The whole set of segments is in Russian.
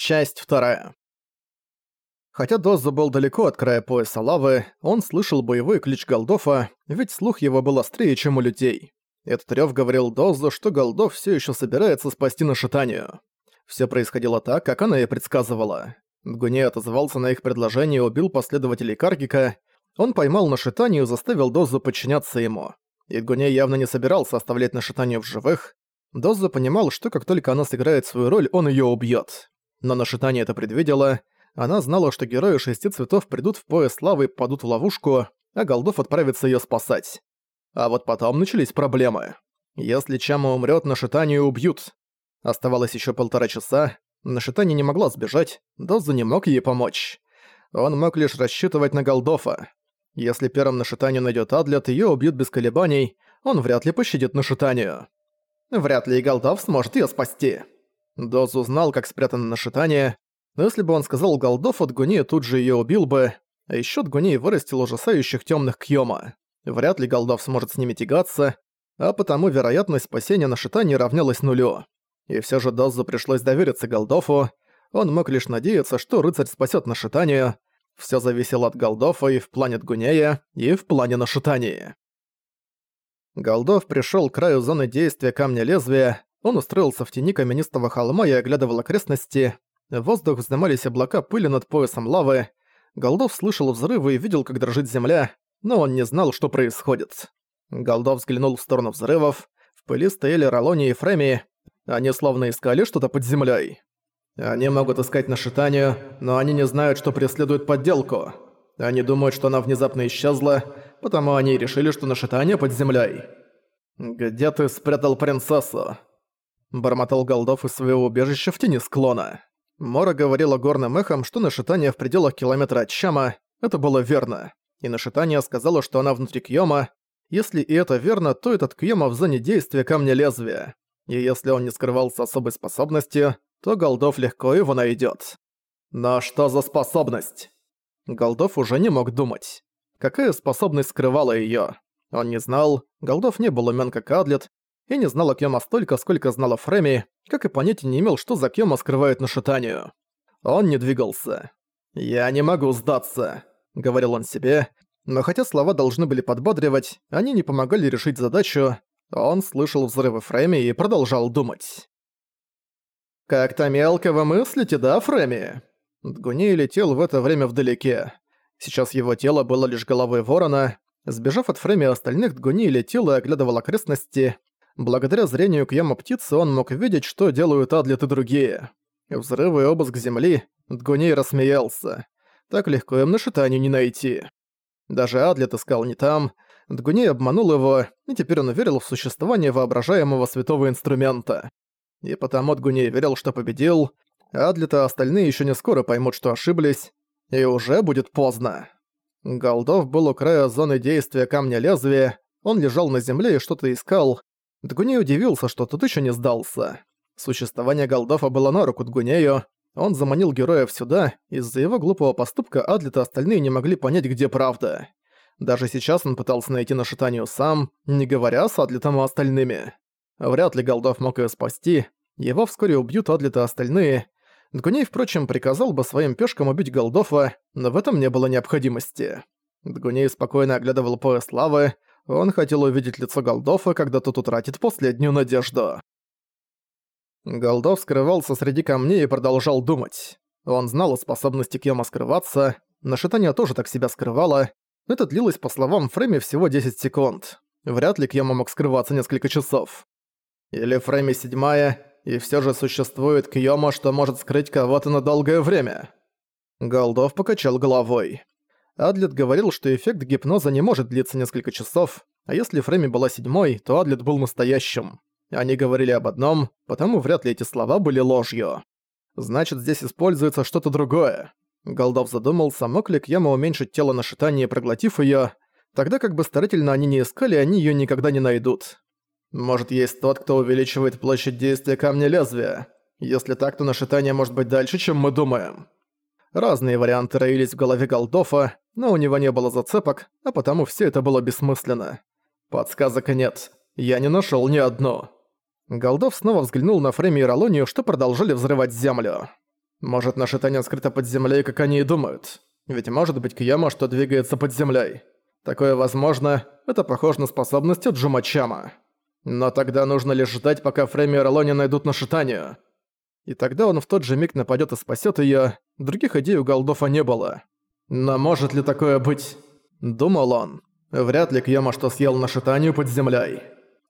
Часть вторая. Хотя Дозу был далеко от края пояса лавы, он слышал боевой клич Голдофа, ведь слух его был острее, чем у людей. Этот рёв говорил Дозу, что Голдов всё ещё собирается спасти Нашитанию. Всё происходило так, как она и предсказывала. Дгуней отозвался на их предложение и убил последователей Каргика. Он поймал Нашитанию и заставил Дозу подчиняться ему. И Дгуней явно не собирался оставлять Нашитанию в живых. Доза понимал, что как только она сыграет свою роль, он её убьёт. Но Нашитание это предвидела. Она знала, что герои шести цветов придут в пояс славы и падут в ловушку, а Голдов отправится её спасать. А вот потом начались проблемы. Если Чама умрёт, Нашитанию убьют. Оставалось ещё полтора часа. Нашитание не могла сбежать, Доза не мог ей помочь. Он мог лишь рассчитывать на Голдофа. Если первым Нашитанию найдёт Адлет, её убьют без колебаний, он вряд ли пощадит Нашитанию. Вряд ли и Голдов сможет её спасти. Доз узнал, как спрятано нашитание, но если бы он сказал Голдов, от Гуни тут же её убил бы, а ещё Гуни вырастил ужасающих тёмных Кьёма. Вряд ли Голдов сможет с ними тягаться, а потому вероятность спасения нашитания равнялась нулю. И всё же Дозу пришлось довериться Голдофу, он мог лишь надеяться, что рыцарь спасёт нашитание. Всё зависело от Голдофа и в плане Гунея, и в плане нашитания. Голдов пришёл к краю зоны действия Камня Лезвия, он устроился в тени каменистого холма и оглядывал окрестности. В воздух вздымались облака пыли над поясом лавы. Голдов слышал взрывы и видел, как дрожит земля, но он не знал, что происходит. Голдов взглянул в сторону взрывов. В пыли стояли Ролони и Фреми. Они словно искали что-то под землей. Они могут искать нашитание, но они не знают, что преследуют подделку. Они думают, что она внезапно исчезла, потому они решили, что нашитание под землей. «Где ты спрятал принцессу?» Бормотал Голдов из своего убежища в тени склона. Мора говорила горным эхом, что нашитание в пределах километра от Чама. Это было верно. И нашитание сказала, что она внутри Кьёма. Если и это верно, то этот Кьёма в зоне действия Камня Лезвия. И если он не скрывался особой способностью, то Голдов легко его найдёт. Но что за способность? Голдов уже не мог думать. Какая способность скрывала её? Он не знал, Голдов не был умён как Адлет, и не знала Кьёма столько, сколько знала Фреми, как и понятия не имел, что за Кьёма скрывает нашитанию. Он не двигался. «Я не могу сдаться», — говорил он себе, но хотя слова должны были подбадривать, они не помогали решить задачу, он слышал взрывы Фреми и продолжал думать. «Как-то мелко вы мыслите, да, Фреми?» Дгуней летел в это время вдалеке. Сейчас его тело было лишь головой ворона. Сбежав от Фреми остальных, Дгуней летел и оглядывал окрестности. Благодаря зрению Кьяма птицы он мог видеть, что делают Адлет и другие. Взрывы и обыск земли, Дгуней рассмеялся. Так легко им на шитанию не найти. Даже Адлет искал не там, Дгуней обманул его, и теперь он верил в существование воображаемого святого инструмента. И потому Дгуней верил, что победил, Адлет и остальные еще не скоро поймут, что ошиблись, и уже будет поздно. Голдов был у края зоны действия Камня Лезвия, он лежал на земле и что-то искал, Дгуней удивился, что тот еще не сдался. Существование Голдофа было на руку Дгунею, он заманил героев сюда, из-за его глупого поступка Адлета остальные не могли понять, где правда. Даже сейчас он пытался найти нашитанию сам, не говоря с Адлетом и остальными. Вряд ли Голдов мог ее спасти, его вскоре убьют Адлета остальные. Дгуней, впрочем, приказал бы своим пешкам убить Голдофа, но в этом не было необходимости. Дгуней спокойно оглядывал пояс лавы, он хотел увидеть лицо Голдофа, когда тот утратит последнюю надежду. Голдов скрывался среди камней и продолжал думать. Он знал о способности Кьяма скрываться, Нашитание тоже так себя скрывало. Это длилось, по словам Фрейми, всего 10 секунд. Вряд ли Кьяма мог скрываться несколько часов. Или Фрейми седьмая, и все же существует Кьяма, что может скрыть кого-то на долгое время. Голдов покачал головой. Адлет говорил, что эффект гипноза не может длиться несколько часов, а если Фрейми была седьмой, то Адлет был настоящим. Они говорили об одном, потому вряд ли эти слова были ложью. Значит, здесь используется что-то другое. Голдов задумался, мог ли Кьяма уменьшить тело на шитание, проглотив её, тогда как бы старательно они не искали, они её никогда не найдут. Может, есть тот, кто увеличивает площадь действия камня лезвия. Если так, то нашитание может быть дальше, чем мы думаем. Разные варианты роились в голове Голдофа, но у него не было зацепок, а потому все это было бессмысленно. Подсказок нет. Я не нашел ни одну. Голдов снова взглянул на Фрейми и Ролонию, что продолжали взрывать землю. Может, наше Таня скрыто под землей, как они и думают. Ведь может быть Кьяма, что двигается под землей. Такое возможно, это похоже на способность Джумачама. Но тогда нужно лишь ждать, пока Фрейми и Ролони найдут Нашитанию. И тогда он в тот же миг нападет и спасет ее. Других идей у Голдофа не было. Но может ли такое быть? Думал он. Вряд ли Кьяма что съел Нашитанию под землей.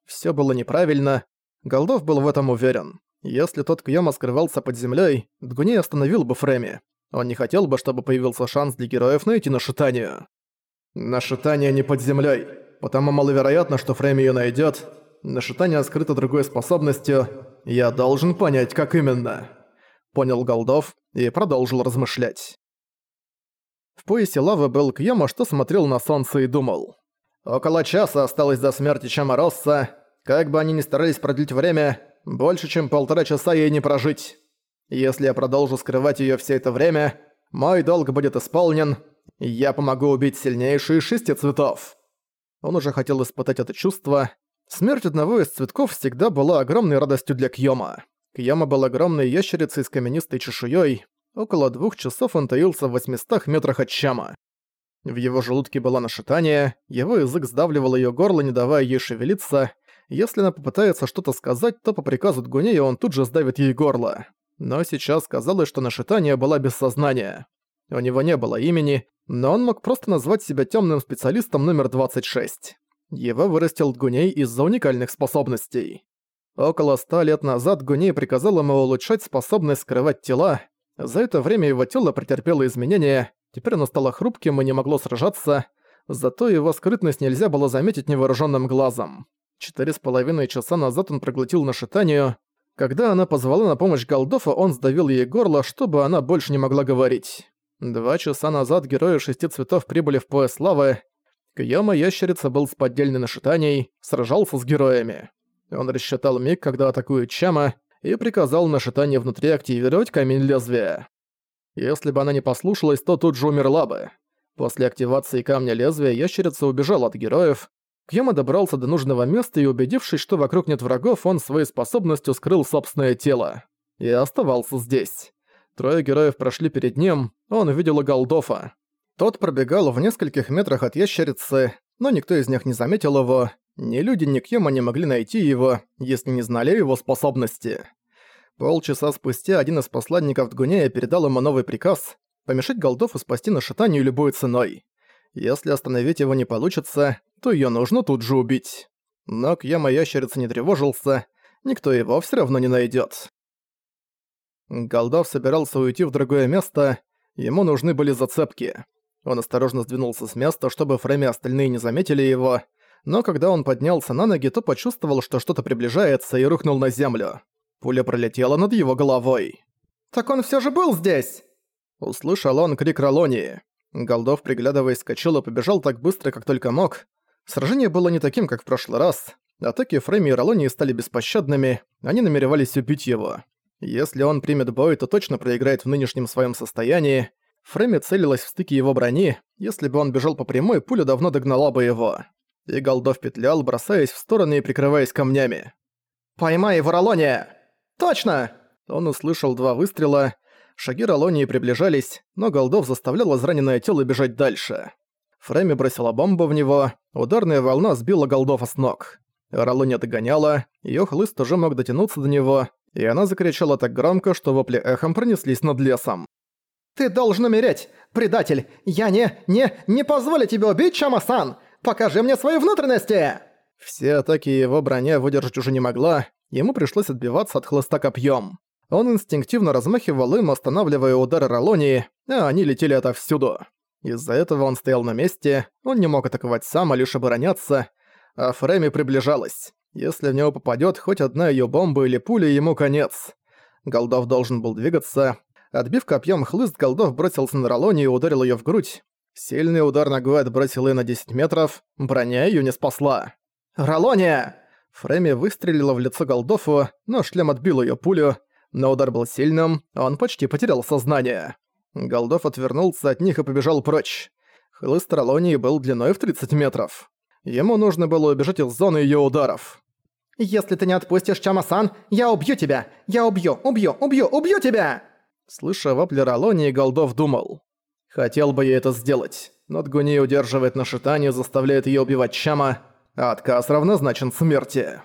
Все было неправильно. Голдов был в этом уверен. Если тот Кьяма скрывался под землей, Дгуней остановил бы Фрейми. Он не хотел бы, чтобы появился шанс для героев найти Нашитанию. Нашитание не под землей, потому маловероятно, что Фрейм ее найдет. Нашитание скрыто другой способностью. Я должен понять, как именно. Понял Голдов и продолжил размышлять. В поясе лавы был Кьяма, что смотрел на солнце и думал. Около часа осталось до смерти Чаморосса. Как бы они ни старались продлить время, больше чем полтора часа ей не прожить. Если я продолжу скрывать её все это время, мой долг будет исполнен, и я помогу убить сильнейшие шести цветов. Он уже хотел испытать это чувство. Смерть одного из цветков всегда была огромной радостью для Кьёма. Кьёма был огромной ящерицей с каменистой чешуей. Около двух часов он таился в 800 метрах от Чама. В его желудке было нашитание, его язык сдавливал её горло, не давая ей шевелиться. Если она попытается что-то сказать, то по приказу Дгунея он тут же сдавит ей горло. Но сейчас казалось, что нашитание была без сознания. У него не было имени, но он мог просто назвать себя темным специалистом номер 26. Его вырастил Дгуней из-за уникальных способностей. Около ста лет назад Гуней приказал ему улучшать способность скрывать тела. За это время его тело претерпело изменения, теперь оно стало хрупким и не могло сражаться, зато его скрытность нельзя было заметить невооруженным глазом. Четыре с половиной часа назад он проглотил нашитанию, когда она позвала на помощь Голдофа, он сдавил ей горло, чтобы она больше не могла говорить. Два часа назад герои шести цветов прибыли в пояс славы. Кьяма Ящерица был с поддельной нашитанией, сражался с героями. Он рассчитал миг, когда атакует Чама, и приказал нашитание внутри активировать камень лезвия. Если бы она не послушалась, то тут же умерла бы. После активации камня лезвия ящерица убежала от героев, Кьяма добрался до нужного места и, убедившись, что вокруг нет врагов, он своей способностью скрыл собственное тело. И оставался здесь. Трое героев прошли перед ним, он увидел Галдофа. Тот пробегал в нескольких метрах от ящерицы, но никто из них не заметил его. Ни люди, ни Кьяма не могли найти его, если не знали его способности. Полчаса спустя один из посланников Дгунея передал ему новый приказ помешать Голдофу спасти Нашитанию любой ценой. Если остановить его не получится, то её нужно тут же убить. Но Кьяма ящерица не тревожился, никто его всё равно не найдёт. Голдов собирался уйти в другое место, ему нужны были зацепки. Он осторожно сдвинулся с места, чтобы Фрейм и остальные не заметили его, но когда он поднялся на ноги, то почувствовал, что что-то приближается и рухнул на землю. Пуля пролетела над его головой. «Так он всё же был здесь!» Услышал он крик Ролонии. Голдов, приглядываясь, скачал и побежал так быстро, как только мог. Сражение было не таким, как в прошлый раз. Атаки Фрейми и Ролонии стали беспощадными, они намеревались убить его. Если он примет бой, то точно проиграет в нынешнем своем состоянии. Фрейми целилась в стыке его брони, если бы он бежал по прямой, пуля давно догнала бы его. И Голдов петлял, бросаясь в стороны и прикрываясь камнями. «Поймай его, Ролония!» «Точно!» Он услышал два выстрела, шаги Ролонии приближались, но Голдов заставлял израненное тело бежать дальше. Фрейми бросила бомбу в него, ударная волна сбила Голдова с ног. Ролония догоняла, её хлыст тоже мог дотянуться до него, и она закричала так громко, что вопли эхом пронеслись над лесом. «Ты должен умереть! Предатель! Я не, не, не позволю тебе убить Чамасан! Покажи мне свои внутренности!» Все атаки его броня выдержать уже не могла, ему пришлось отбиваться от хлыста копьем. Он инстинктивно размахивал им, останавливая удары Ролонии, а они летели отовсюду. Из-за этого он стоял на месте, он не мог атаковать сам, а лишь обороняться, а Фрейми приближалась. Если в него попадёт хоть одна её бомба или пуля, ему конец. Голдов должен был двигаться. Отбив копьем хлыст, Голдов бросился на Ролони и ударил её в грудь. Сильный удар ногой отбросил её на 10 метров, броня её не спасла. «Ролония!» Фрейми выстрелила в лицо Голдофу, но шлем отбил её пулю, но удар был сильным, он почти потерял сознание. Голдов отвернулся от них и побежал прочь. Хлыст Ролонии был длиной в 30 метров. Ему нужно было убежать из зоны её ударов. «Если ты не отпустишь Чамасан, я убью тебя! Я убью, убью, убью, убью тебя!» Слыша вопли Ролони, Голдов думал. Хотел бы я это сделать, но Дгуни удерживает на шитане, заставляет ее убивать Чама, а отказ равнозначен смерти.